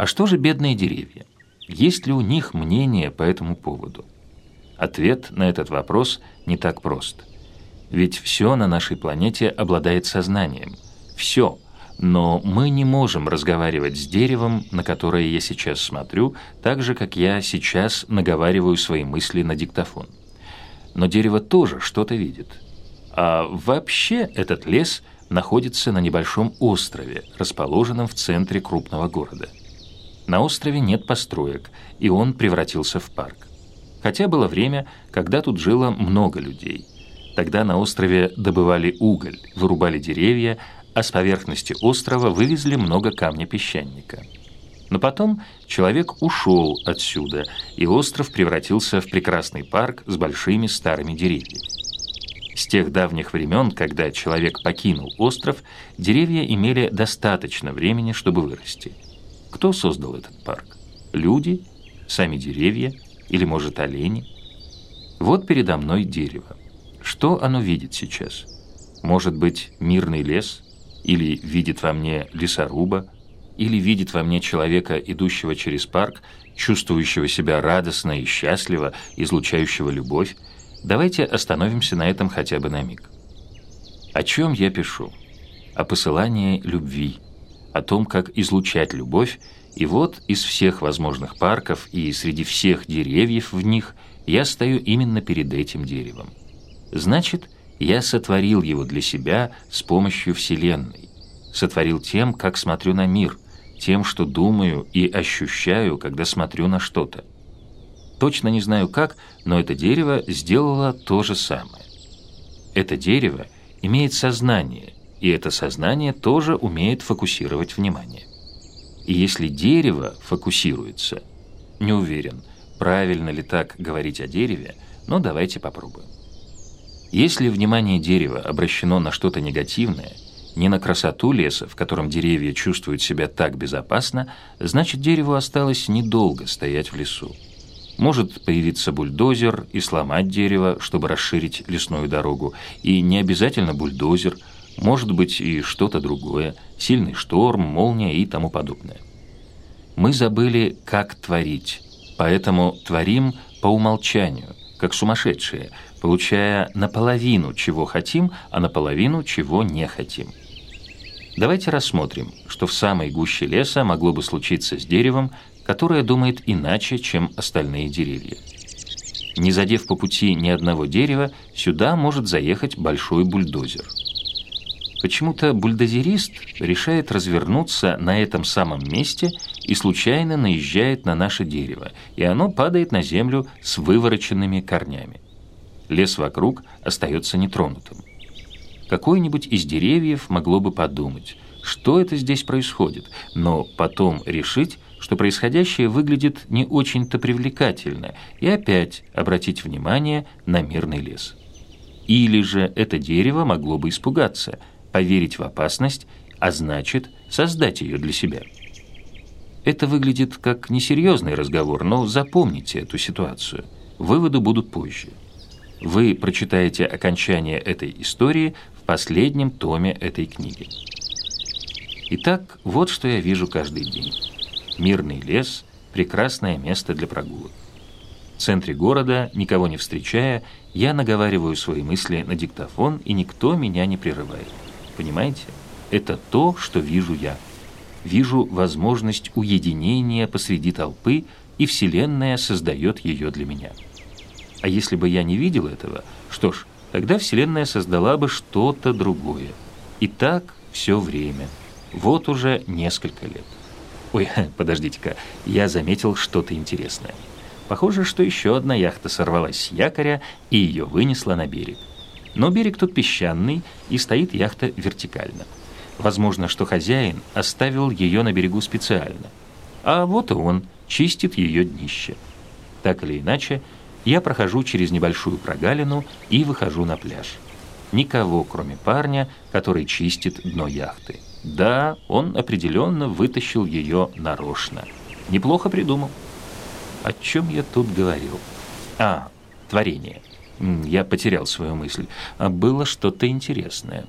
А что же бедные деревья? Есть ли у них мнение по этому поводу? Ответ на этот вопрос не так прост. Ведь все на нашей планете обладает сознанием. Все. Но мы не можем разговаривать с деревом, на которое я сейчас смотрю, так же, как я сейчас наговариваю свои мысли на диктофон. Но дерево тоже что-то видит. А вообще этот лес находится на небольшом острове, расположенном в центре крупного города. На острове нет построек, и он превратился в парк. Хотя было время, когда тут жило много людей. Тогда на острове добывали уголь, вырубали деревья, а с поверхности острова вывезли много камня песчаника. Но потом человек ушел отсюда, и остров превратился в прекрасный парк с большими старыми деревьями. С тех давних времен, когда человек покинул остров, деревья имели достаточно времени, чтобы вырасти. Кто создал этот парк? Люди? Сами деревья? Или, может, олени? Вот передо мной дерево. Что оно видит сейчас? Может быть, мирный лес? Или видит во мне лесоруба? Или видит во мне человека, идущего через парк, чувствующего себя радостно и счастливо, излучающего любовь? Давайте остановимся на этом хотя бы на миг. О чем я пишу? О посылании любви, о том, как излучать любовь и вот из всех возможных парков и среди всех деревьев в них я стою именно перед этим деревом. Значит, я сотворил его для себя с помощью Вселенной. Сотворил тем, как смотрю на мир, тем, что думаю и ощущаю, когда смотрю на что-то. Точно не знаю как, но это дерево сделало то же самое. Это дерево имеет сознание, и это сознание тоже умеет фокусировать внимание. И если дерево фокусируется, не уверен, правильно ли так говорить о дереве, но давайте попробуем. Если внимание дерева обращено на что-то негативное, не на красоту леса, в котором деревья чувствуют себя так безопасно, значит дереву осталось недолго стоять в лесу. Может появиться бульдозер и сломать дерево, чтобы расширить лесную дорогу, и не обязательно бульдозер – может быть и что-то другое, сильный шторм, молния и тому подобное. Мы забыли, как творить, поэтому творим по умолчанию, как сумасшедшие, получая наполовину, чего хотим, а наполовину, чего не хотим. Давайте рассмотрим, что в самой гуще леса могло бы случиться с деревом, которое думает иначе, чем остальные деревья. Не задев по пути ни одного дерева, сюда может заехать большой бульдозер – Почему-то бульдозерист решает развернуться на этом самом месте и случайно наезжает на наше дерево, и оно падает на землю с вывороченными корнями. Лес вокруг остается нетронутым. Какое-нибудь из деревьев могло бы подумать, что это здесь происходит, но потом решить, что происходящее выглядит не очень-то привлекательно, и опять обратить внимание на мирный лес. Или же это дерево могло бы испугаться – поверить в опасность, а значит, создать ее для себя. Это выглядит как несерьезный разговор, но запомните эту ситуацию. Выводы будут позже. Вы прочитаете окончание этой истории в последнем томе этой книги. Итак, вот что я вижу каждый день. Мирный лес – прекрасное место для прогулок. В центре города, никого не встречая, я наговариваю свои мысли на диктофон, и никто меня не прерывает. Понимаете? Это то, что вижу я. Вижу возможность уединения посреди толпы, и Вселенная создает ее для меня. А если бы я не видел этого, что ж, тогда Вселенная создала бы что-то другое. И так все время. Вот уже несколько лет. Ой, подождите-ка, я заметил что-то интересное. Похоже, что еще одна яхта сорвалась с якоря и ее вынесла на берег. Но берег тут песчаный, и стоит яхта вертикально. Возможно, что хозяин оставил ее на берегу специально. А вот и он чистит ее днище. Так или иначе, я прохожу через небольшую прогалину и выхожу на пляж. Никого, кроме парня, который чистит дно яхты. Да, он определенно вытащил ее нарочно. Неплохо придумал. О чем я тут говорил? А, творение. Я потерял свою мысль. А было что-то интересное.